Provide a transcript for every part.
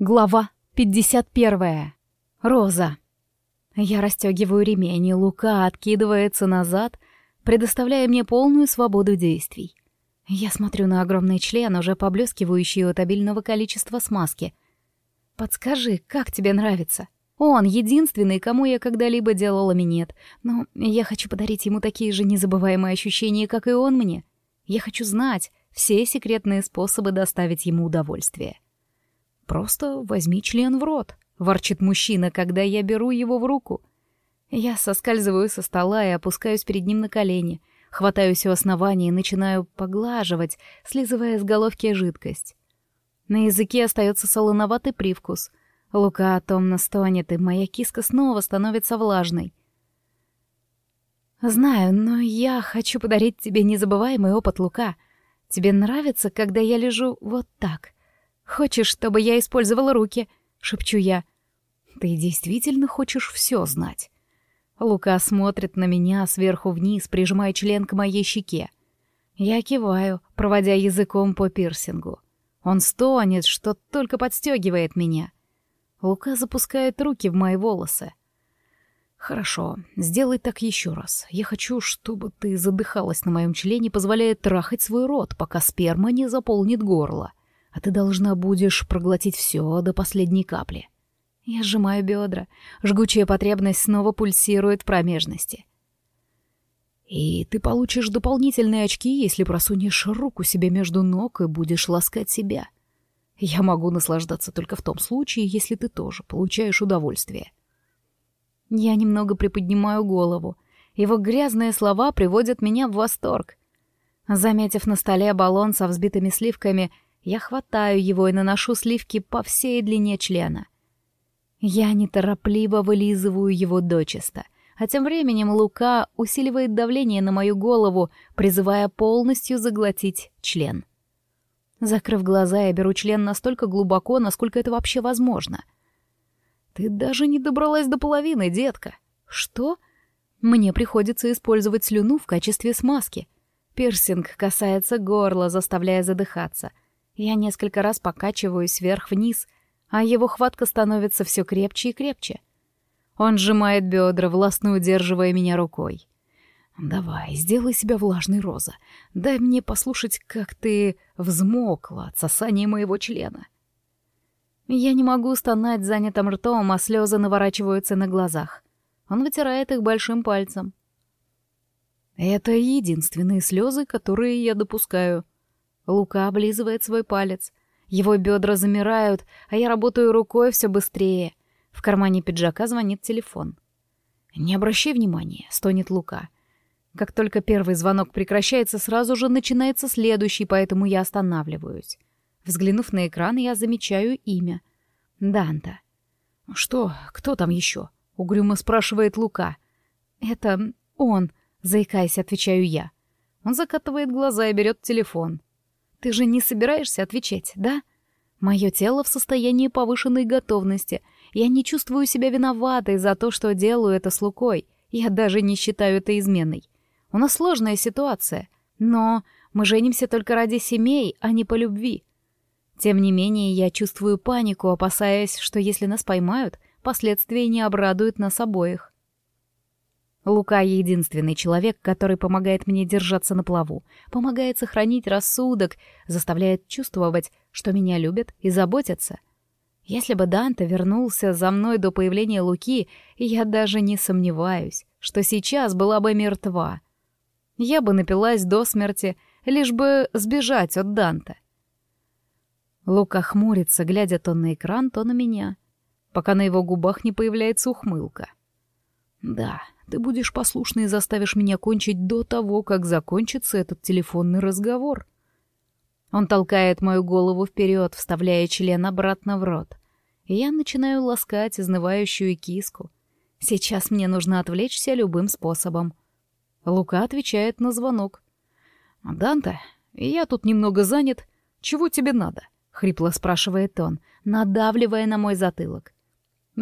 Глава 51. Роза. Я расстегиваю ремень, и Лука откидывается назад, предоставляя мне полную свободу действий. Я смотрю на огромный член, уже поблескивающий от обильного количества смазки. «Подскажи, как тебе нравится?» Он единственный, кому я когда-либо делала минет, но я хочу подарить ему такие же незабываемые ощущения, как и он мне. Я хочу знать все секретные способы доставить ему удовольствие. «Просто возьми член в рот», — ворчит мужчина, когда я беру его в руку. Я соскальзываю со стола и опускаюсь перед ним на колени, хватаюсь у основания и начинаю поглаживать, слизывая с головки жидкость. На языке остается солоноватый привкус. Лука томно стонет, и моя киска снова становится влажной. «Знаю, но я хочу подарить тебе незабываемый опыт, Лука. Тебе нравится, когда я лежу вот так?» «Хочешь, чтобы я использовала руки?» — шепчу я. «Ты действительно хочешь все знать?» Лука смотрит на меня сверху вниз, прижимая член к моей щеке. Я киваю, проводя языком по пирсингу. Он стонет, что только подстегивает меня. Лука запускает руки в мои волосы. «Хорошо, сделай так еще раз. Я хочу, чтобы ты задыхалась на моем члене, позволяя трахать свой рот, пока сперма не заполнит горло а ты должна будешь проглотить все до последней капли. Я сжимаю бедра, жгучая потребность снова пульсирует в промежности. И ты получишь дополнительные очки, если просунешь руку себе между ног и будешь ласкать себя. Я могу наслаждаться только в том случае, если ты тоже получаешь удовольствие. Я немного приподнимаю голову. Его грязные слова приводят меня в восторг. Заметив на столе баллон со взбитыми сливками, я хватаю его и наношу сливки по всей длине члена. Я неторопливо вылизываю его дочисто, а тем временем Лука усиливает давление на мою голову, призывая полностью заглотить член. Закрыв глаза, я беру член настолько глубоко, насколько это вообще возможно. «Ты даже не добралась до половины, детка!» «Что?» Мне приходится использовать слюну в качестве смазки. Пирсинг касается горла, заставляя задыхаться — я несколько раз покачиваюсь вверх-вниз, а его хватка становится все крепче и крепче. Он сжимает бедра, властно удерживая меня рукой. «Давай, сделай себя влажной, Роза. Дай мне послушать, как ты взмокла от сосания моего члена». Я не могу стонать занятым ртом, а слезы наворачиваются на глазах. Он вытирает их большим пальцем. Это единственные слезы, которые я допускаю. Лука облизывает свой палец. Его бедра замирают, а я работаю рукой все быстрее. В кармане пиджака звонит телефон. «Не обращай внимания», — стонет Лука. Как только первый звонок прекращается, сразу же начинается следующий, поэтому я останавливаюсь. Взглянув на экран, я замечаю имя. Данта. «Что? Кто там еще?» — угрюмо спрашивает Лука. «Это он», — заикаясь, отвечаю я. Он закатывает глаза и берет телефон. Ты же не собираешься отвечать, да? Мое тело в состоянии повышенной готовности. Я не чувствую себя виноватой за то, что делаю это с Лукой. Я даже не считаю это изменой. У нас сложная ситуация, но мы женимся только ради семей, а не по любви. Тем не менее, я чувствую панику, опасаясь, что если нас поймают, последствия не обрадуют нас обоих. Лука — единственный человек, который помогает мне держаться на плаву, помогает сохранить рассудок, заставляет чувствовать, что меня любят и заботятся. Если бы Данте вернулся за мной до появления Луки, я даже не сомневаюсь, что сейчас была бы мертва. Я бы напилась до смерти, лишь бы сбежать от Данте. Лука хмурится, глядя то на экран, то на меня, пока на его губах не появляется ухмылка. Да, ты будешь послушна и заставишь меня кончить до того, как закончится этот телефонный разговор. Он толкает мою голову вперед, вставляя член обратно в рот. И я начинаю ласкать изнывающую киску. Сейчас мне нужно отвлечься любым способом. Лука отвечает на звонок. «Данте, я тут немного занят. Чего тебе надо?» — хрипло спрашивает он, надавливая на мой затылок.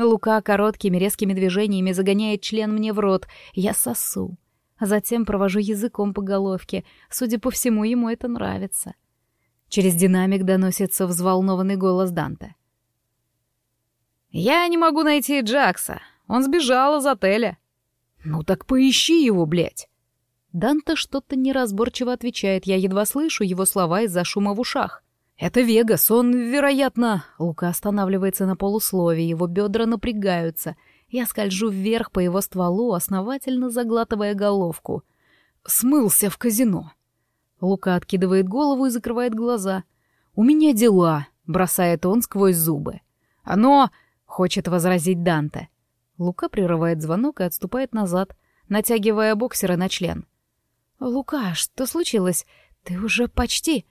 Лука короткими резкими движениями загоняет член мне в рот. Я сосу. А затем провожу языком по головке. Судя по всему, ему это нравится. Через динамик доносится взволнованный голос Данте. «Я не могу найти Джакса. Он сбежал из отеля». «Ну так поищи его, блядь!» Данте что-то неразборчиво отвечает, я едва слышу его слова из-за шума в ушах. «Это Вегас, он, вероятно...» Лука останавливается на полуслове, его бедра напрягаются. Я скольжу вверх по его стволу, основательно заглатывая головку. «Смылся в казино». Лука откидывает голову и закрывает глаза. «У меня дела», — бросает он сквозь зубы. «Оно...» — хочет возразить Данте. Лука прерывает звонок и отступает назад, натягивая боксера на член. «Лука, что случилось? Ты уже почти...»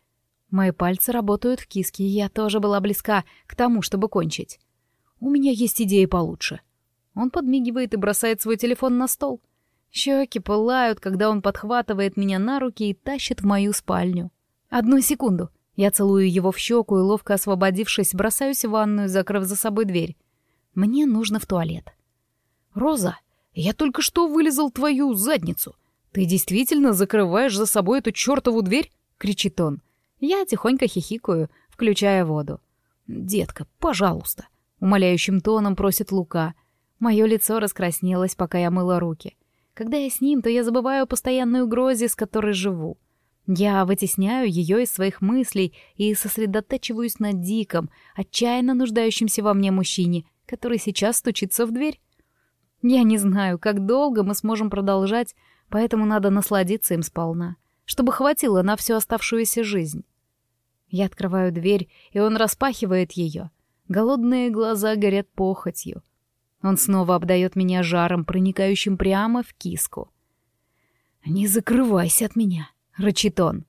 Мои пальцы работают в киске, и я тоже была близка к тому, чтобы кончить. У меня есть идея получше. Он подмигивает и бросает свой телефон на стол. Щеки пылают, когда он подхватывает меня на руки и тащит в мою спальню. Одну секунду. Я целую его в щеку и, ловко освободившись, бросаюсь в ванную, закрыв за собой дверь. Мне нужно в туалет. «Роза, я только что вылезал твою задницу. Ты действительно закрываешь за собой эту чертову дверь?» — кричит он. Я тихонько хихикаю, включая воду. «Детка, пожалуйста», — умоляющим тоном просит Лука. Мое лицо раскраснелось, пока я мыла руки. Когда я с ним, то я забываю о постоянной угрозе, с которой живу. Я вытесняю ее из своих мыслей и сосредотачиваюсь на диком, отчаянно нуждающемся во мне мужчине, который сейчас стучится в дверь. Я не знаю, как долго мы сможем продолжать, поэтому надо насладиться им сполна чтобы хватило на всю оставшуюся жизнь. Я открываю дверь, и он распахивает ее. Голодные глаза горят похотью. Он снова обдает меня жаром, проникающим прямо в киску. «Не закрывайся от меня», — рычит он.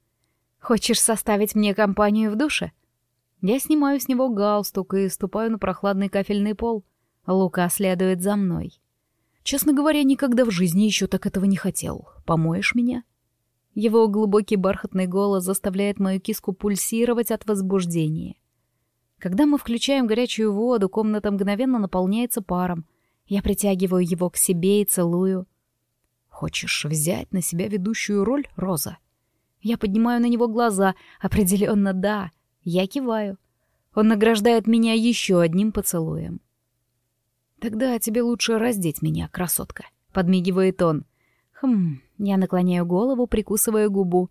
«Хочешь составить мне компанию в душе?» Я снимаю с него галстук и ступаю на прохладный кафельный пол. Лука следует за мной. «Честно говоря, никогда в жизни еще так этого не хотел. Помоешь меня?» Его глубокий бархатный голос заставляет мою киску пульсировать от возбуждения. Когда мы включаем горячую воду, комната мгновенно наполняется паром. Я притягиваю его к себе и целую. «Хочешь взять на себя ведущую роль, Роза?» Я поднимаю на него глаза. Определенно, да. Я киваю. Он награждает меня еще одним поцелуем. «Тогда тебе лучше раздеть меня, красотка», — подмигивает он. Хм, я наклоняю голову, прикусывая губу.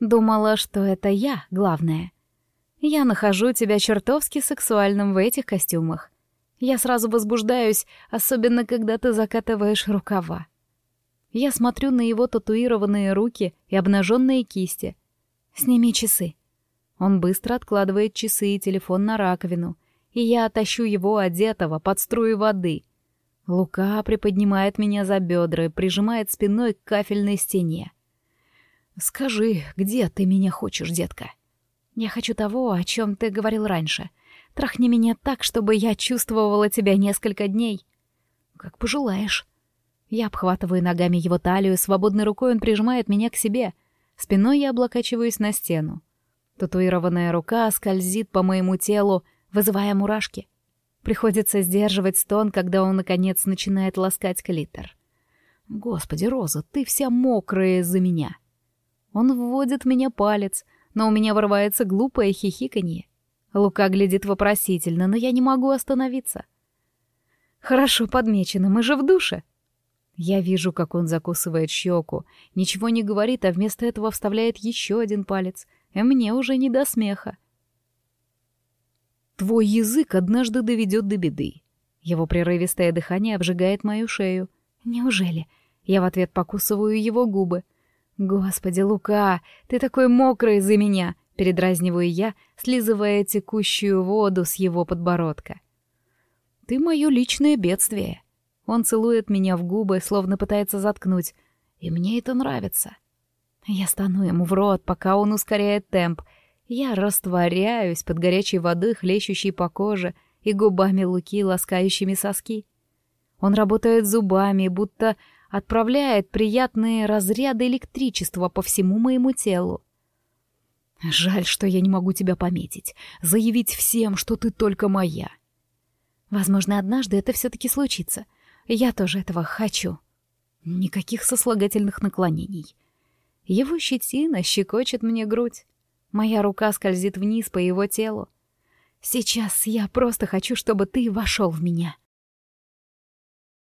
Думала, что это я главное. Я нахожу тебя чертовски сексуальным в этих костюмах. Я сразу возбуждаюсь, особенно когда ты закатываешь рукава. Я смотрю на его татуированные руки и обнаженные кисти. Сними часы. Он быстро откладывает часы и телефон на раковину, и я тащу его одетого под струи воды — Лука приподнимает меня за бедра и прижимает спиной к кафельной стене. «Скажи, где ты меня хочешь, детка?» «Я хочу того, о чем ты говорил раньше. Трахни меня так, чтобы я чувствовала тебя несколько дней». «Как пожелаешь». Я обхватываю ногами его талию, свободной рукой он прижимает меня к себе. Спиной я облокачиваюсь на стену. Татуированная рука скользит по моему телу, вызывая мурашки. Приходится сдерживать стон, когда он, наконец, начинает ласкать клитор. «Господи, Роза, ты вся мокрая из-за меня!» Он вводит меня палец, но у меня вырывается глупое хихиканье. Лука глядит вопросительно, но я не могу остановиться. «Хорошо подмечено, мы же в душе!» Я вижу, как он закусывает щеку, ничего не говорит, а вместо этого вставляет еще один палец, и мне уже не до смеха. Твой язык однажды доведет до беды. Его прерывистое дыхание обжигает мою шею. Неужели? Я в ответ покусываю его губы. Господи, Лука, ты такой мокрый из-за меня, передразниваю я, слизывая текущую воду с его подбородка. Ты мое личное бедствие. Он целует меня в губы, словно пытается заткнуть, и мне это нравится. Я стану ему в рот, пока он ускоряет темп, я растворяюсь под горячей водой, хлещущей по коже, и губами Луки, ласкающими соски. Он работает зубами, будто отправляет приятные разряды электричества по всему моему телу. Жаль, что я не могу тебя пометить, заявить всем, что ты только моя. Возможно, однажды это все-таки случится. Я тоже этого хочу. Никаких сослагательных наклонений. Его щетина щекочет мне грудь. Моя рука скользит вниз по его телу. Сейчас я просто хочу, чтобы ты вошел в меня.